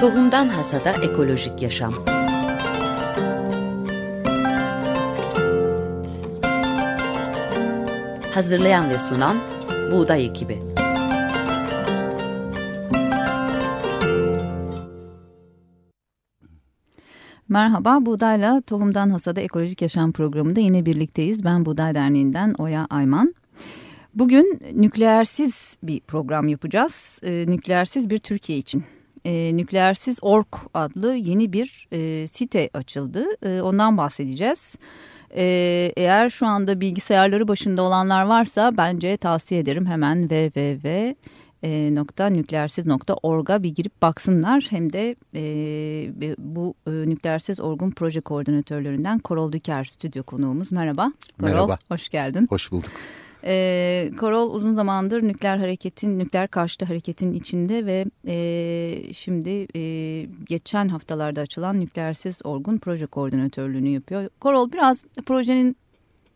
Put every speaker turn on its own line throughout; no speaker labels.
Tohumdan Hasada Ekolojik Yaşam Hazırlayan ve sunan Buğday Ekibi
Merhaba, Buğdayla Tohumdan Hasada Ekolojik Yaşam programında yine birlikteyiz. Ben Buğday Derneği'nden Oya Ayman. Bugün nükleersiz bir program yapacağız. E, nükleersiz bir Türkiye için. E, nükleersiz Ork adlı yeni bir e, site açıldı. E, ondan bahsedeceğiz. E, eğer şu anda bilgisayarları başında olanlar varsa bence tavsiye ederim hemen www e, nokta nükleersiz.org'a bir girip baksınlar. Hem de e, bu e, nükleersiz orgun proje koordinatörlerinden Korol Düker stüdyo konuğumuz. Merhaba.
Korol, Merhaba.
Hoş geldin.
Hoş bulduk.
E, Korol uzun zamandır nükleer hareketin, nükleer karşıtı hareketin içinde ve e, şimdi e, geçen haftalarda açılan nükleersiz orgun proje koordinatörlüğünü yapıyor. Korol biraz projenin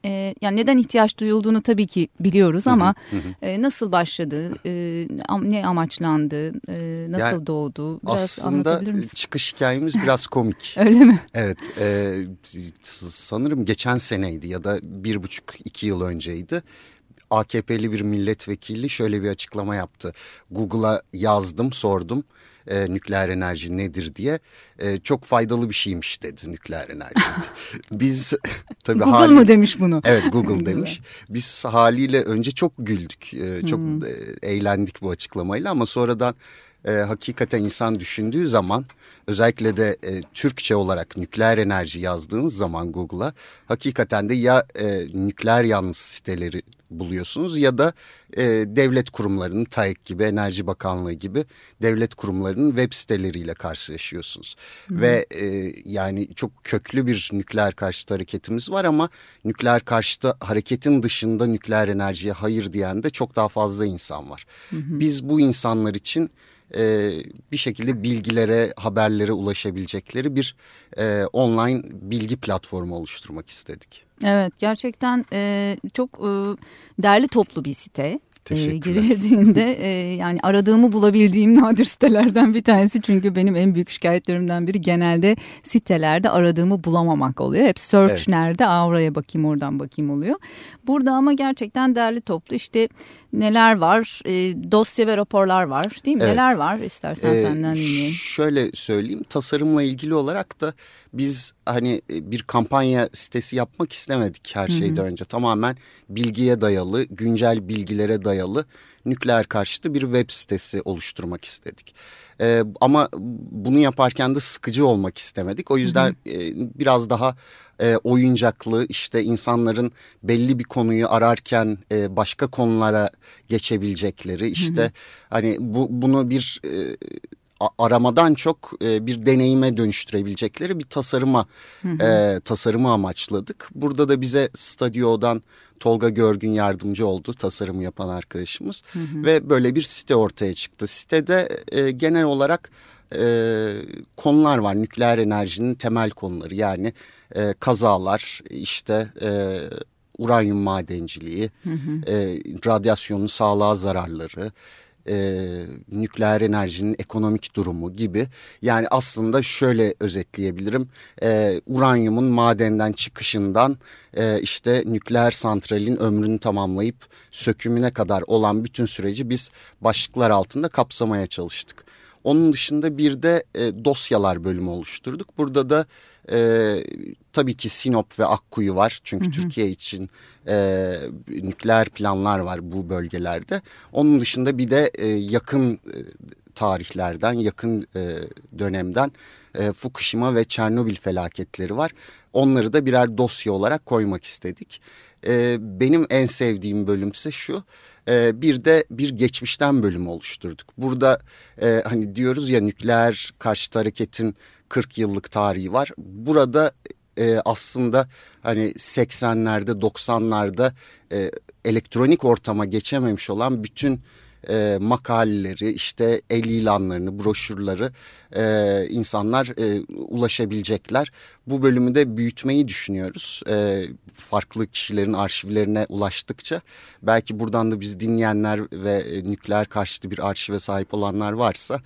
e, yani neden ihtiyaç duyulduğunu tabii ki biliyoruz ama E, nasıl başladı, e, ne amaçlandı, e, nasıl yani, doğdu biraz
aslında çıkış hikayemiz biraz komik.
Öyle mi?
Evet, e, sanırım geçen seneydi ya da bir buçuk iki yıl önceydi. AKP'li bir milletvekili şöyle bir açıklama yaptı. Google'a yazdım, sordum e, nükleer enerji nedir diye. E, çok faydalı bir şeymiş dedi nükleer enerji. Biz
tabii Google hali, mı demiş bunu?
Evet Google demiş. Biz haliyle önce çok güldük, e, çok hmm. eğlendik bu açıklamayla ama sonradan e, hakikaten insan düşündüğü zaman özellikle de e, Türkçe olarak nükleer enerji yazdığınız zaman Google'a hakikaten de ya e, nükleer yanlısı siteleri buluyorsunuz ya da e, devlet kurumlarının TAEK gibi Enerji Bakanlığı gibi devlet kurumlarının web siteleriyle karşılaşıyorsunuz. Hı. Ve e, yani çok köklü bir nükleer karşıtı hareketimiz var ama nükleer karşıtı hareketin dışında nükleer enerjiye hayır diyen de çok daha fazla insan var. Hı hı. Biz bu insanlar için e, bir şekilde bilgilere, haberlere ulaşabilecekleri bir e, online bilgi platformu oluşturmak istedik.
Evet gerçekten e, çok e, derli toplu bir site e, girildiğinde e, yani aradığımı bulabildiğim nadir sitelerden bir tanesi. Çünkü benim en büyük şikayetlerimden biri genelde sitelerde aradığımı bulamamak oluyor. Hep search evet. nerede Aa, oraya bakayım oradan bakayım oluyor. Burada ama gerçekten derli toplu işte neler var e, dosya ve raporlar var değil mi? Evet. Neler var istersen ee, senden dinleyelim.
Şöyle söyleyeyim tasarımla ilgili olarak da biz hani e, bir kampanya sitesi yapmak istemedik her şeyden Hı -hı. önce. Tamamen bilgiye dayalı, güncel bilgilere dayalı nükleer karşıtı bir web sitesi oluşturmak istedik. Ee, ama bunu yaparken de sıkıcı olmak istemedik. O yüzden Hı -hı. E, biraz daha e, oyuncaklı işte insanların belli bir konuyu ararken e, başka konulara geçebilecekleri işte Hı -hı. hani bu bunu bir... E, aramadan çok e, bir deneyime dönüştürebilecekleri bir tasarıma hı hı. E, tasarımı amaçladık. Burada da bize Stadio'dan Tolga Görgün yardımcı oldu tasarımı yapan arkadaşımız hı hı. ve böyle bir site ortaya çıktı. Sitede e, genel olarak e, konular var nükleer enerjinin temel konuları yani e, kazalar işte e, uranyum madenciliği, hı hı. E, radyasyonun sağlığa zararları, e, nükleer enerjinin ekonomik durumu gibi. Yani aslında şöyle özetleyebilirim. E, uranyumun madenden çıkışından e, işte nükleer santralin ömrünü tamamlayıp sökümüne kadar olan bütün süreci biz başlıklar altında kapsamaya çalıştık. Onun dışında bir de e, dosyalar bölümü oluşturduk. Burada da e, tabii ki Sinop ve Akkuyu var. Çünkü hı hı. Türkiye için e, nükleer planlar var bu bölgelerde. Onun dışında bir de e, yakın e, tarihlerden, yakın e, dönemden e, Fukushima ve Çernobil felaketleri var. Onları da birer dosya olarak koymak istedik. E, benim en sevdiğim bölüm ise şu. E, bir de bir geçmişten bölüm oluşturduk. Burada e, hani diyoruz ya nükleer karşıtı hareketin 40 yıllık tarihi var. Burada e, aslında hani 80'lerde 90'larda e, elektronik ortama geçememiş olan bütün e, makaleleri, işte el ilanlarını, broşürleri e, insanlar e, ulaşabilecekler. Bu bölümü de büyütmeyi düşünüyoruz. E, farklı kişilerin arşivlerine ulaştıkça belki buradan da biz dinleyenler ve e, nükleer karşıtı bir arşive sahip olanlar varsa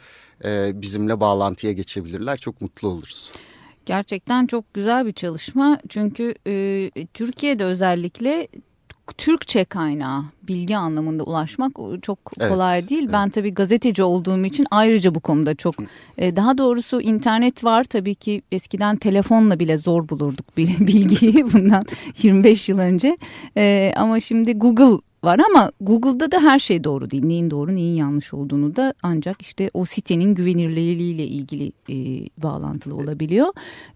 e, bizimle bağlantıya geçebilirler. Çok mutlu oluruz.
Gerçekten çok güzel bir çalışma çünkü e, Türkiye'de özellikle Türkçe kaynağı bilgi anlamında ulaşmak çok kolay evet, değil. Evet. Ben tabii gazeteci olduğum için ayrıca bu konuda çok e, daha doğrusu internet var tabii ki eskiden telefonla bile zor bulurduk bilgiyi bundan 25 yıl önce. E, ama şimdi Google var ama Google'da da her şey doğru değil. Neyin doğru neyin yanlış olduğunu da ancak işte o sitenin güvenilirliğiyle ilgili e, bağlantılı olabiliyor.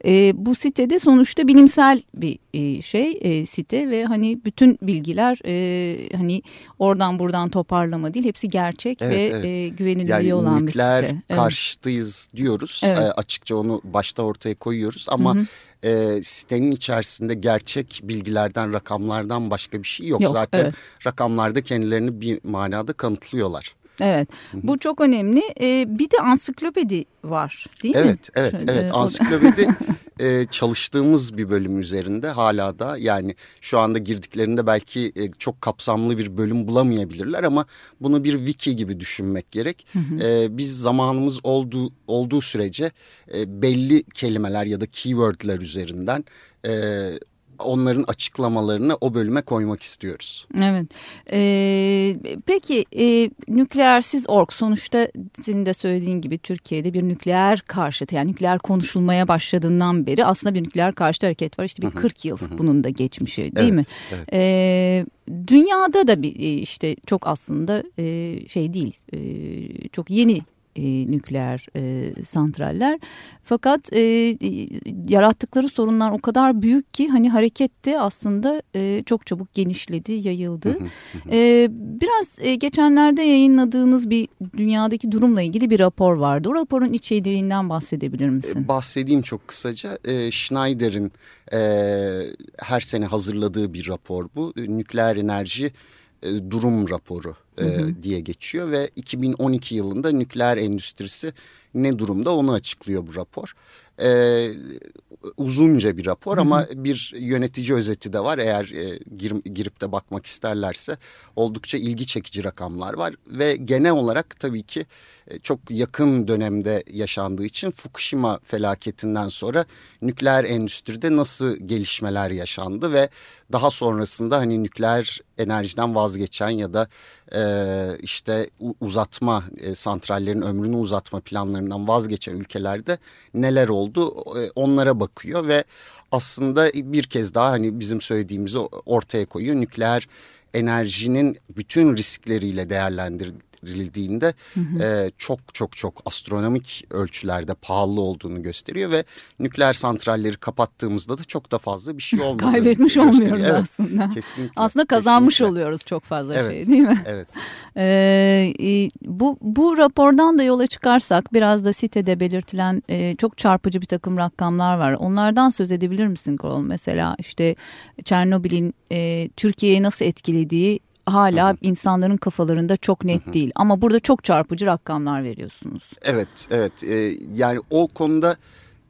E, bu sitede sonuçta bilimsel bir e, şey e, site ve hani bütün bilgiler e, hani oradan buradan toparlama değil hepsi gerçek evet, ve evet. E, güvenilirliği yani olan bir site.
Yani karşıtıyız diyoruz evet. e, açıkça onu başta ortaya koyuyoruz ama... Hı hı e, sitenin içerisinde gerçek bilgilerden, rakamlardan başka bir şey yok. yok Zaten evet. rakamlarda kendilerini bir manada kanıtlıyorlar.
Evet bu çok önemli. Ee, bir de ansiklopedi var değil
evet,
mi?
Evet evet evet ansiklopedi e, çalıştığımız bir bölüm üzerinde hala da yani şu anda girdiklerinde belki e, çok kapsamlı bir bölüm bulamayabilirler ama bunu bir wiki gibi düşünmek gerek. Hı hı. E, biz zamanımız olduğu, olduğu sürece e, belli kelimeler ya da keywordler üzerinden e, onların açıklamalarını o bölüme koymak istiyoruz.
Evet. Ee, peki e, nükleersiz org sonuçta senin de söylediğin gibi Türkiye'de bir nükleer karşıtı yani nükleer konuşulmaya başladığından beri aslında bir nükleer karşıtı hareket var. İşte bir 40 yıl bunun da geçmişi değil evet, mi? Evet. Ee, dünyada da bir e, işte çok aslında e, şey değil e, çok yeni e, nükleer e, santraller. Fakat e, yarattıkları sorunlar o kadar büyük ki hani hareketti aslında e, çok çabuk genişledi, yayıldı. e, biraz e, geçenlerde yayınladığınız bir dünyadaki durumla ilgili bir rapor vardı. O raporun içeriğinden bahsedebilir misin?
E, bahsedeyim çok kısaca. E, Schneider'in e, her sene hazırladığı bir rapor bu. Nükleer enerji e, durum raporu e, hı hı. diye geçiyor ve 2012 yılında nükleer endüstrisi ne durumda onu açıklıyor bu rapor. E, uzunca bir rapor hı hı. ama bir yönetici özeti de var. Eğer e, gir, girip de bakmak isterlerse oldukça ilgi çekici rakamlar var. Ve genel olarak tabii ki e, çok yakın dönemde yaşandığı için Fukushima felaketinden sonra nükleer endüstride nasıl gelişmeler yaşandı ve daha sonrasında hani nükleer enerjiden vazgeçen ya da e, işte uzatma e, santrallerin ömrünü uzatma planlarından vazgeçen ülkelerde neler oldu e, onlara bakıyor ve aslında bir kez daha hani bizim söylediğimizi ortaya koyuyor. Nükleer enerjinin bütün riskleriyle değerlendir, değerlendirildiğinde hı hı. E, çok çok çok astronomik ölçülerde pahalı olduğunu gösteriyor ve nükleer santralleri kapattığımızda da çok da fazla bir şey olmuyor.
Kaybetmiş olmuyoruz evet, aslında. Kesinlikle. Aslında kazanmış kesinlikle. oluyoruz çok fazla evet, şey değil mi?
Evet.
Ee, bu, bu rapordan da yola çıkarsak biraz da sitede belirtilen e, çok çarpıcı bir takım rakamlar var. Onlardan söz edebilir misin Korol? Mesela işte Çernobil'in e, Türkiye'yi nasıl etkilediği hala Hı -hı. insanların kafalarında çok net Hı -hı. değil. Ama burada çok çarpıcı rakamlar veriyorsunuz.
Evet, evet. Ee, yani o konuda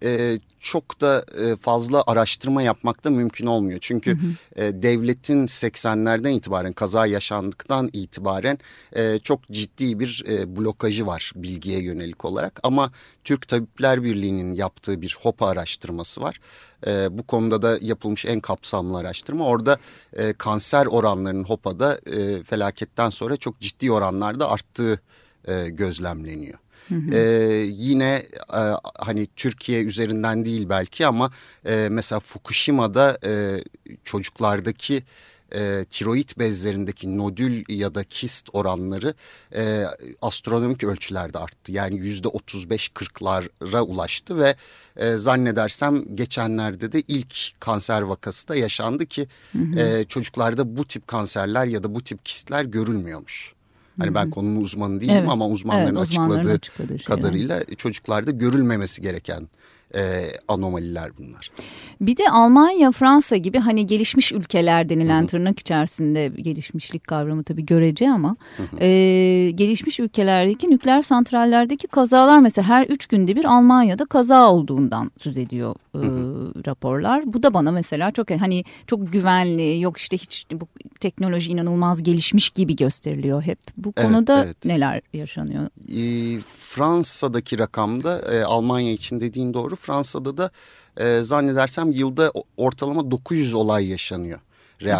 e, çok da e, fazla araştırma yapmak da mümkün olmuyor. Çünkü hı hı. E, devletin 80'lerden itibaren kaza yaşandıktan itibaren e, çok ciddi bir e, blokajı var bilgiye yönelik olarak. Ama Türk Tabipler Birliği'nin yaptığı bir HOPA araştırması var. E, bu konuda da yapılmış en kapsamlı araştırma. Orada e, kanser oranlarının HOPA'da e, felaketten sonra çok ciddi oranlarda arttığı e, gözlemleniyor. Hı hı. Ee, yine e, hani Türkiye üzerinden değil belki ama e, mesela Fukushima'da e, çocuklardaki e, tiroid bezlerindeki nodül ya da kist oranları e, astronomik ölçülerde arttı. Yani yüzde 35-40'lara ulaştı ve e, zannedersem geçenlerde de ilk kanser vakası da yaşandı ki hı hı. E, çocuklarda bu tip kanserler ya da bu tip kistler görülmüyormuş. Hani ben konunun uzmanı değilim evet. ama uzmanların, evet, uzmanların açıkladığı kadarıyla şeyler. çocuklarda görülmemesi gereken e, anomaliler bunlar.
Bir de Almanya, Fransa gibi hani gelişmiş ülkeler denilen Hı -hı. tırnak içerisinde gelişmişlik kavramı tabii görece ama Hı -hı. E, gelişmiş ülkelerdeki nükleer santrallerdeki kazalar mesela her üç günde bir Almanya'da kaza olduğundan söz ediyor e, raporlar. Bu da bana mesela çok hani çok güvenli yok işte hiç bu teknoloji inanılmaz gelişmiş gibi gösteriliyor hep. Bu konuda evet, evet. neler yaşanıyor?
E, Fransa'daki rakamda e, Almanya için dediğin doğru. Fransa'da da e, zannedersem yılda ortalama 900 olay yaşanıyor.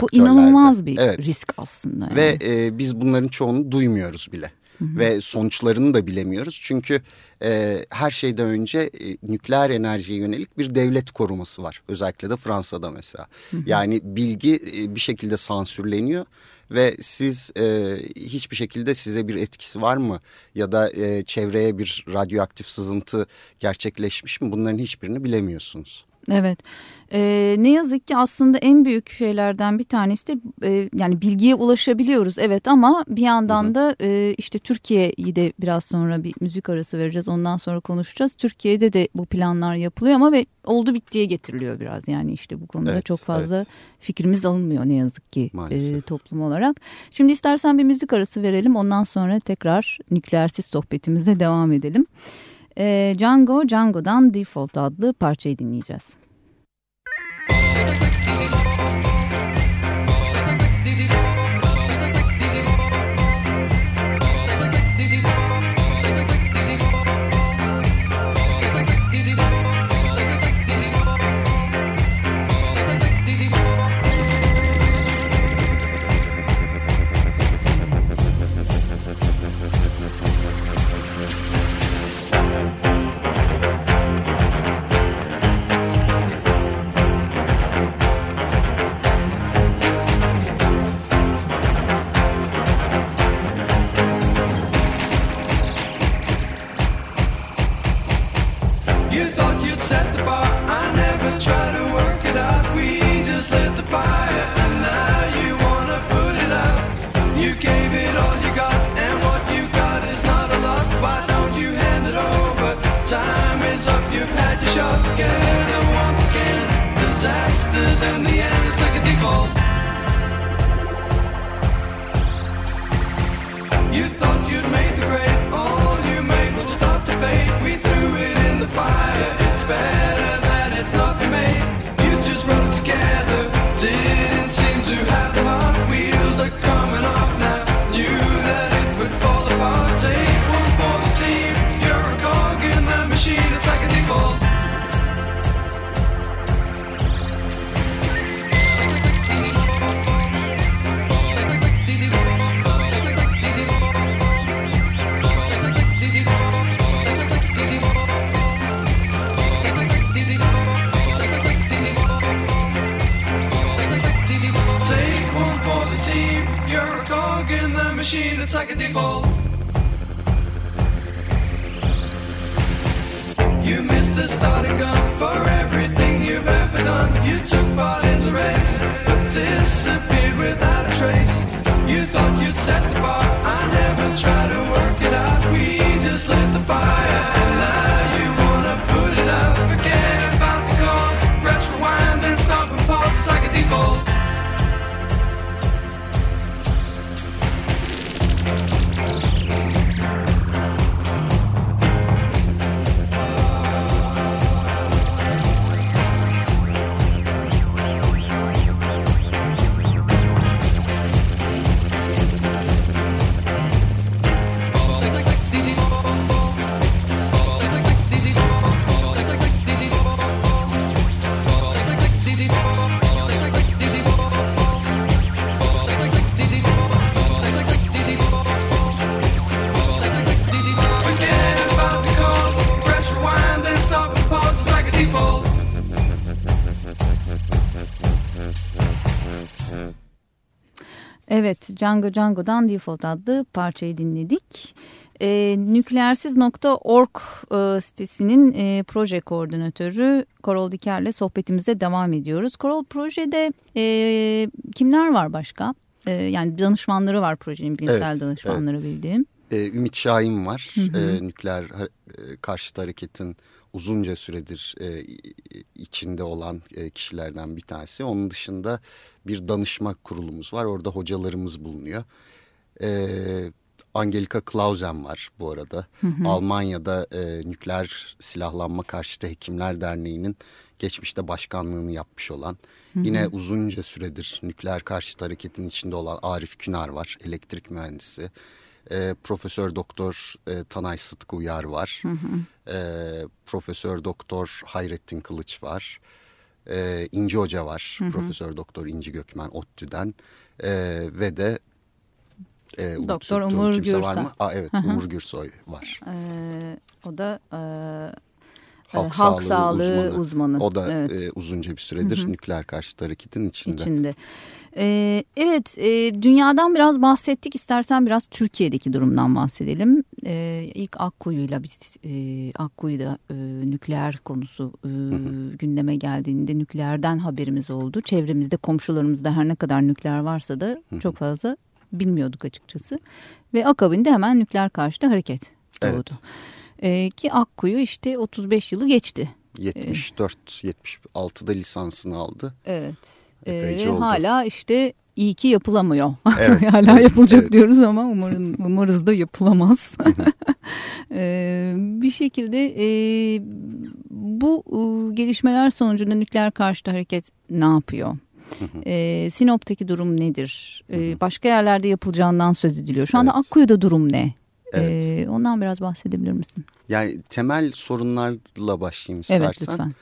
Bu inanılmaz bir evet. risk aslında. Yani.
Ve e, biz bunların çoğunu duymuyoruz bile. Hı hı. Ve sonuçlarını da bilemiyoruz. Çünkü e, her şeyden önce e, nükleer enerjiye yönelik bir devlet koruması var. Özellikle de Fransa'da mesela. Hı hı. Yani bilgi e, bir şekilde sansürleniyor ve siz e, hiçbir şekilde size bir etkisi var mı ya da e, çevreye bir radyoaktif sızıntı gerçekleşmiş mi bunların hiçbirini bilemiyorsunuz.
Evet. Ee, ne yazık ki aslında en büyük şeylerden bir tanesi de e, yani bilgiye ulaşabiliyoruz evet ama bir yandan da e, işte Türkiye'yi de biraz sonra bir müzik arası vereceğiz ondan sonra konuşacağız. Türkiye'de de bu planlar yapılıyor ama ve oldu bittiye getiriliyor biraz yani işte bu konuda evet, çok fazla evet. fikrimiz alınmıyor ne yazık ki e, toplum olarak. Şimdi istersen bir müzik arası verelim ondan sonra tekrar nükleersiz sohbetimize devam edelim. E, Django Django'dan Default adlı parçayı dinleyeceğiz. sisters
and the attitude. like a default. You missed the starting gun for everything you've ever done. You took part in the race, but disappeared.
Django Django'dan Default adlı parçayı dinledik. E, nükleersiz.org e, sitesinin e, proje koordinatörü Korol Diker'le sohbetimize devam ediyoruz. Korol projede e, kimler var başka? E, yani danışmanları var projenin bilimsel evet, danışmanları evet. bildiğim.
e, Ümit Şahin var. Hı hı. E, nükleer e, karşıt hareketin uzunca süredir e, içinde olan e, kişilerden bir tanesi. Onun dışında bir danışma kurulumuz var. Orada hocalarımız bulunuyor. E, Angelika Clausen var bu arada. Hı hı. Almanya'da e, Nükleer Silahlanma Karşıtı Hekimler Derneği'nin geçmişte başkanlığını yapmış olan. Hı hı. Yine uzunca süredir nükleer karşıtı hareketin içinde olan Arif Künar var. Elektrik mühendisi. E, Profesör Doktor e, Tanay Sıtkı Uyar var. Hı hı. E, Profesör Doktor Hayrettin Kılıç var. E, İnci Hoca var. Hı hı. Profesör Doktor İnci Gökmen ODTÜ'den. E, ve de
e, Doktor Umur Gürsoy. Var mı?
Aa, evet. Umur Gürsoy var.
Ee, o da e, halk, halk sağlığı, sağlığı uzmanı. uzmanı.
O da evet. e, uzunca bir süredir Hı -hı. nükleer karşıtı hareketin içinde.
İçinde. Ee, evet e, dünyadan biraz bahsettik istersen biraz Türkiye'deki durumdan bahsedelim. Ee, ilk Akkuyu'yla biz e, Akkuyu'da e, nükleer konusu e, gündeme geldiğinde nükleerden haberimiz oldu. Çevremizde komşularımızda her ne kadar nükleer varsa da çok fazla bilmiyorduk açıkçası. Ve akabinde hemen nükleer karşıtı hareket doğdu. Evet. Ee, ki Akkuyu işte 35 yılı geçti.
74, ee, 76'da lisansını aldı.
Evet. Ee, hala işte iyi ki yapılamıyor. Evet, hala evet, yapılacak evet. diyoruz ama umarım umarız da yapılamaz. ee, bir şekilde e, bu e, gelişmeler sonucunda nükleer karşıtı hareket ne yapıyor? E, Sinop'taki durum nedir? E, başka yerlerde yapılacağından söz ediliyor. Şu anda evet. Akkuyu'da durum ne? Evet. E, ondan biraz bahsedebilir misin?
Yani temel sorunlarla başlayayım istersen. Evet lütfen.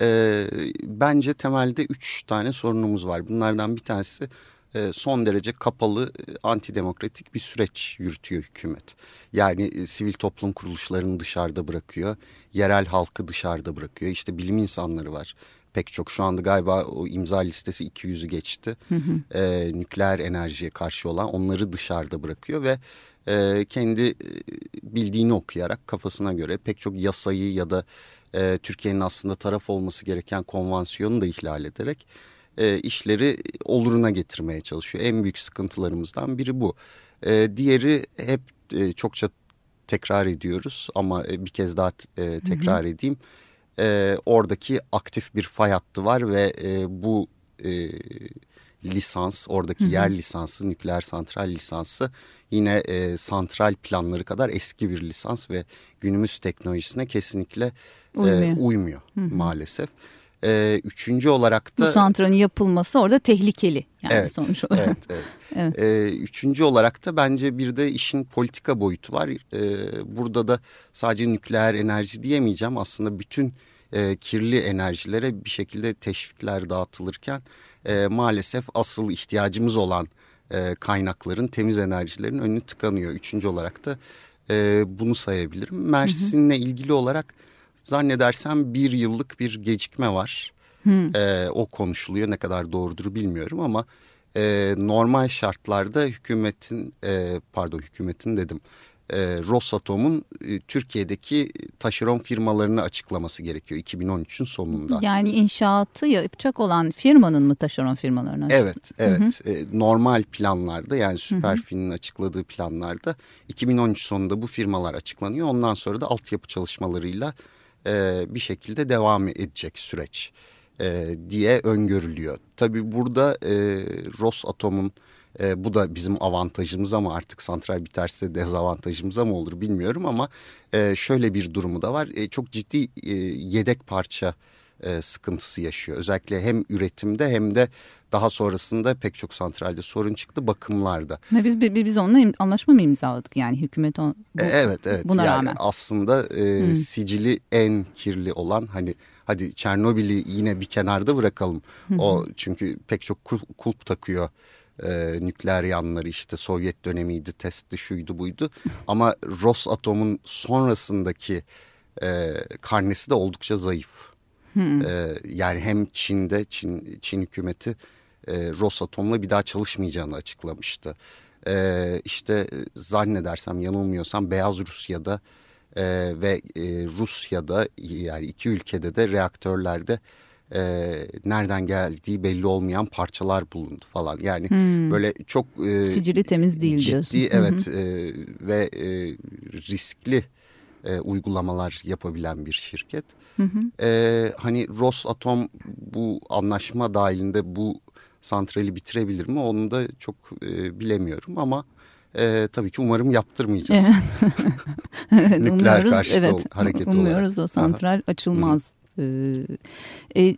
E, bence temelde üç tane sorunumuz var. Bunlardan bir tanesi son derece kapalı antidemokratik bir süreç yürütüyor hükümet. Yani sivil toplum kuruluşlarını dışarıda bırakıyor, yerel halkı dışarıda bırakıyor. İşte bilim insanları var, pek çok şu anda galiba o imza listesi 200'ü geçti. Hı hı. E, nükleer enerjiye karşı olan onları dışarıda bırakıyor ve e, kendi bildiğini okuyarak kafasına göre pek çok yasayı ya da e, Türkiye'nin aslında taraf olması gereken konvansiyonu da ihlal ederek e, işleri oluruna getirmeye çalışıyor. En büyük sıkıntılarımızdan biri bu. E, diğeri hep e, çokça tekrar ediyoruz ama e, bir kez daha e, tekrar hı hı. edeyim e, oradaki aktif bir fay hattı var ve e, bu e, lisans oradaki hı hı. yer lisansı nükleer santral lisansı yine e, santral planları kadar eski bir lisans ve günümüz teknolojisine kesinlikle uymuyor, e, uymuyor hı hı. maalesef. E, üçüncü olarak da...
Bu santralın yapılması orada tehlikeli yani
evet,
sonuç olarak.
Evet, evet. evet. E, üçüncü olarak da bence bir de işin politika boyutu var. E, burada da sadece nükleer enerji diyemeyeceğim. Aslında bütün e, kirli enerjilere bir şekilde teşvikler dağıtılırken e, maalesef asıl ihtiyacımız olan e, kaynakların temiz enerjilerin önü tıkanıyor. Üçüncü olarak da e, bunu sayabilirim. Mersin'le ilgili olarak zannedersem bir yıllık bir gecikme var. E, o konuşuluyor ne kadar doğrudur bilmiyorum ama e, normal şartlarda hükümetin e, pardon hükümetin dedim e, Rosatom'un e, Türkiye'deki taşeron firmalarını açıklaması gerekiyor 2013'ün sonunda.
Yani inşaatı yapacak olan firmanın mı taşeron firmalarını
Evet, evet. Hı hı. E, normal planlarda yani Süperfin'in açıkladığı planlarda 2013 sonunda bu firmalar açıklanıyor. Ondan sonra da altyapı çalışmalarıyla e, bir şekilde devam edecek süreç e, diye öngörülüyor. Tabii burada e, Rosatom'un e, bu da bizim avantajımız ama artık santral biterse dezavantajımıza mı olur bilmiyorum ama e, şöyle bir durumu da var. E, çok ciddi e, yedek parça e, sıkıntısı yaşıyor. Özellikle hem üretimde hem de daha sonrasında pek çok santralde sorun çıktı bakımlarda.
Ve biz biz onunla anlaşma mı imzaladık yani hükümet on,
bu, e, Evet evet. Buna yani rağmen. Aslında e, hmm. sicili en kirli olan hani hadi Çernobil'i yine bir kenarda bırakalım. Hmm. O çünkü pek çok kulp, kulp takıyor e, nükleer yanları işte Sovyet dönemiydi, testi şuydu buydu. Ama Rosatom'un sonrasındaki e, karnesi de oldukça zayıf. Hmm. E, yani hem Çin'de Çin, Çin hükümeti e, Rosatom'la bir daha çalışmayacağını açıklamıştı. E, işte zannedersem yanılmıyorsam Beyaz Rusya'da e, ve e, Rusya'da yani iki ülkede de reaktörlerde e, nereden geldiği belli olmayan parçalar bulundu falan. Yani hmm. böyle çok
e, sicili temiz değil
ciddi,
diyorsun.
evet e, ve e, riskli e, uygulamalar yapabilen bir şirket. Hı hı. E, hani Rosatom bu anlaşma dahilinde bu santrali bitirebilir mi onu da çok e, bilemiyorum ama e, tabii ki umarım yaptırmayacağız.
evet, Nükleer umuyoruz, karşıtı evet, hareket umuyoruz olarak. O santral Aha. açılmaz. Ee, e,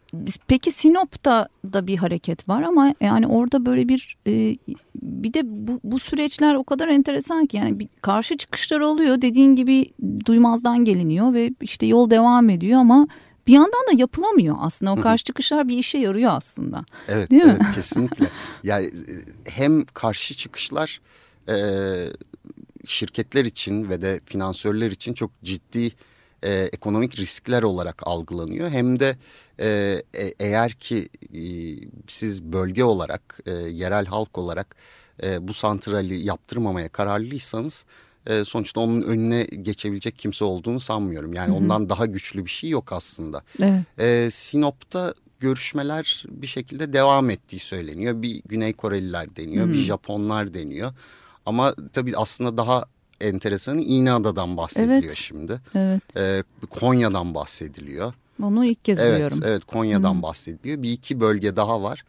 peki Sinop'ta da bir hareket var ama yani orada böyle bir e, bir de bu, bu süreçler o kadar enteresan ki yani bir karşı çıkışlar oluyor dediğin gibi duymazdan geliniyor ve işte yol devam ediyor ama bir yandan da yapılamıyor aslında. O karşı çıkışlar bir işe yarıyor aslında.
Evet, Değil evet mi? kesinlikle. Yani e, hem karşı çıkışlar e, şirketler için ve de finansörler için çok ciddi e, ekonomik riskler olarak algılanıyor. Hem de e, e, eğer ki e, siz bölge olarak, e, yerel halk olarak e, bu santrali yaptırmamaya kararlıysanız e, sonuçta onun önüne geçebilecek kimse olduğunu sanmıyorum. Yani Hı -hı. ondan daha güçlü bir şey yok aslında. Evet. E, Sinop'ta görüşmeler bir şekilde devam ettiği söyleniyor. Bir Güney Koreliler deniyor, Hı -hı. bir Japonlar deniyor. Ama tabii aslında daha enteresanı İğneada'dan bahsediliyor evet. şimdi. Evet. E, Konya'dan bahsediliyor.
Onu ilk kez
evet,
duyuyorum.
Evet Konya'dan Hı. bahsediliyor. Bir iki bölge daha var.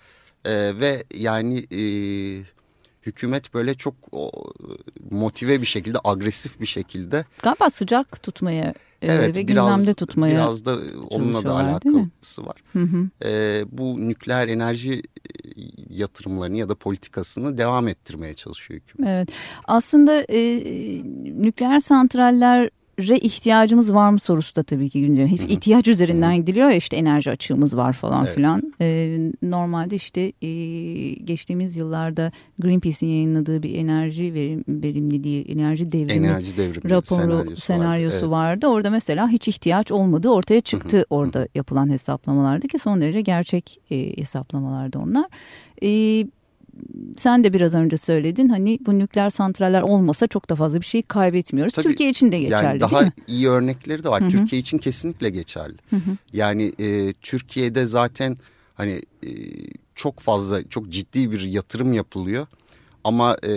E, ve yani e, hükümet böyle çok o, motive bir şekilde agresif bir şekilde.
Galiba sıcak tutmaya evet, ve biraz, gündemde tutmaya
Biraz da onunla da alakası var. Hı hı. E, bu nükleer enerji yatırımlarını ya da politikasını devam ettirmeye çalışıyor hükümet.
Evet aslında e, nükleer santraller re ihtiyacımız var mı sorusu da tabii ki gündem. Hep ihtiyaç üzerinden gidiliyor ya işte enerji açığımız var falan evet. filan. Ee, normalde işte e, geçtiğimiz yıllarda Greenpeace'in yayınladığı bir enerji verim, verimliliği, enerji devrimi, enerji devrimi raporu senaryosu, senaryosu vardı. Evet. vardı. Orada mesela hiç ihtiyaç olmadığı ortaya çıktı orada yapılan hesaplamalardı ki son derece gerçek e, hesaplamalardı onlar. E, sen de biraz önce söyledin hani bu nükleer santraller olmasa çok da fazla bir şey kaybetmiyoruz. Tabii, Türkiye için de geçerli
yani
daha
iyi örnekleri de var. Hı -hı. Türkiye için kesinlikle geçerli. Hı -hı. Yani e, Türkiye'de zaten hani e, çok fazla çok ciddi bir yatırım yapılıyor. Ama e,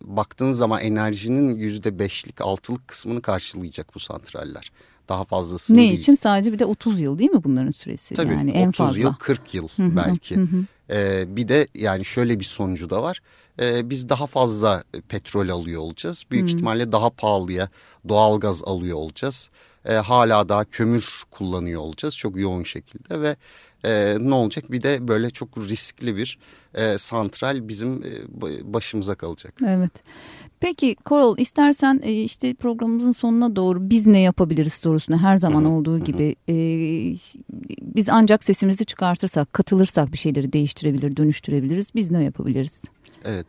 baktığın zaman enerjinin yüzde beşlik altılık kısmını karşılayacak bu santraller. Daha fazlasını
ne
değil.
İçin sadece bir de 30 yıl değil mi bunların süresi?
Tabii yani 30 en fazla. yıl 40 yıl belki. Hı hı. E, bir de yani şöyle bir sonucu da var. E, biz daha fazla petrol alıyor olacağız. Büyük ihtimalle daha pahalıya doğalgaz alıyor olacağız. E, hala daha kömür kullanıyor olacağız çok yoğun şekilde ve e, ne olacak bir de böyle çok riskli bir e, santral bizim e, başımıza kalacak.
Evet. Peki Korol istersen e, işte programımızın sonuna doğru biz ne yapabiliriz sorusuna her zaman olduğu gibi e, biz ancak sesimizi çıkartırsak katılırsak bir şeyleri değiştirebilir dönüştürebiliriz biz ne yapabiliriz?
Evet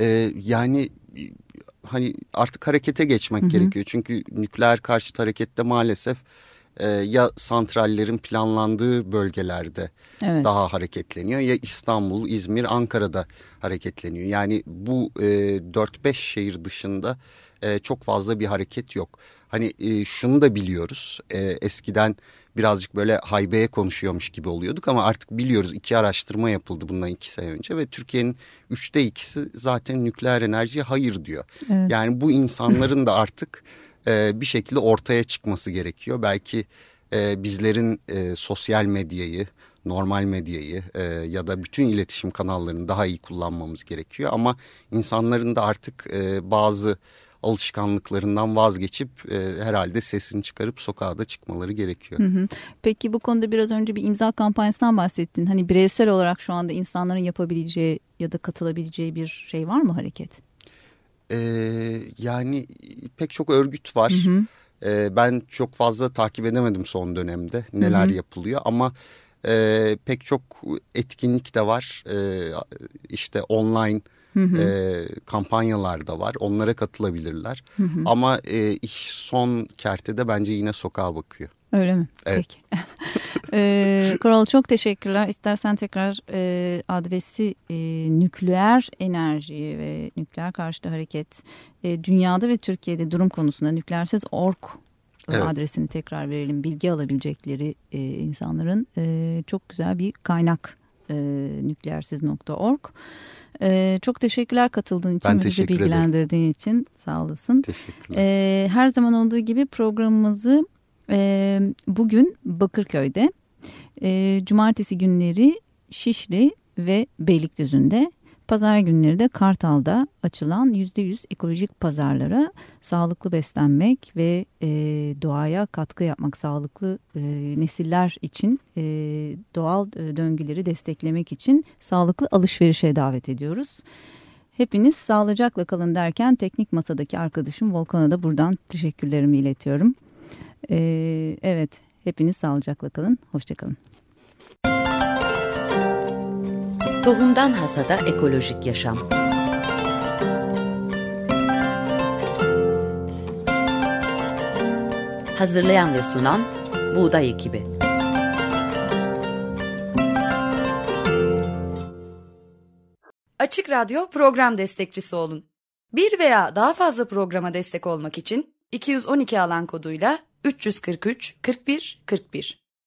e, yani hani artık harekete geçmek Hı -hı. gerekiyor çünkü nükleer karşıt harekette maalesef e, ya santrallerin planlandığı bölgelerde evet. daha hareketleniyor ya İstanbul, İzmir, Ankara'da hareketleniyor. Yani bu e, 4-5 şehir dışında e, çok fazla bir hareket yok. Hani e, şunu da biliyoruz e, eskiden birazcık böyle haybeye konuşuyormuş gibi oluyorduk ama artık biliyoruz iki araştırma yapıldı bundan iki sene önce ve Türkiye'nin üçte ikisi zaten nükleer enerjiye hayır diyor. Evet. Yani bu insanların da artık e, bir şekilde ortaya çıkması gerekiyor. Belki e, bizlerin e, sosyal medyayı, normal medyayı e, ya da bütün iletişim kanallarını daha iyi kullanmamız gerekiyor. Ama insanların da artık e, bazı alışkanlıklarından vazgeçip e, herhalde sesini çıkarıp sokağa da çıkmaları gerekiyor. Hı hı.
Peki bu konuda biraz önce bir imza kampanyasından bahsettin. Hani bireysel olarak şu anda insanların yapabileceği ya da katılabileceği bir şey var mı hareket?
E, yani pek çok örgüt var. Hı hı. E, ben çok fazla takip edemedim son dönemde neler hı hı. yapılıyor ama e, pek çok etkinlik de var. E, işte online Hı hı. E, kampanyalar da var. Onlara katılabilirler. Hı hı. Ama e, iş son kertede bence yine sokağa bakıyor.
Öyle mi? Evet. Peki. e, Koral çok teşekkürler. İstersen tekrar e, adresi e, nükleer enerji ve nükleer karşıtı hareket e, dünyada ve Türkiye'de durum konusunda nükleersiz ork evet. adresini tekrar verelim. Bilgi alabilecekleri e, insanların e, çok güzel bir kaynak e, nükleersiz.org. E, çok teşekkürler katıldığın için
ben
bizi bilgilendirdiğin ederim. için sağ olasın.
Teşekkürler.
E, her zaman olduğu gibi programımızı e, bugün Bakırköy'de, e, cumartesi günleri Şişli ve Beylikdüzü'nde Pazar günleri de Kartal'da açılan %100 ekolojik pazarlara sağlıklı beslenmek ve e, doğaya katkı yapmak, sağlıklı e, nesiller için e, doğal döngüleri desteklemek için sağlıklı alışverişe davet ediyoruz. Hepiniz sağlıcakla kalın derken teknik masadaki arkadaşım Volkan'a da buradan teşekkürlerimi iletiyorum. E, evet, hepiniz sağlıcakla kalın, hoşçakalın.
Tohumdan Hasada Ekolojik Yaşam Hazırlayan ve sunan Buğday Ekibi
Açık Radyo program destekçisi olun. Bir veya daha fazla programa destek olmak için 212 alan koduyla 343 41 41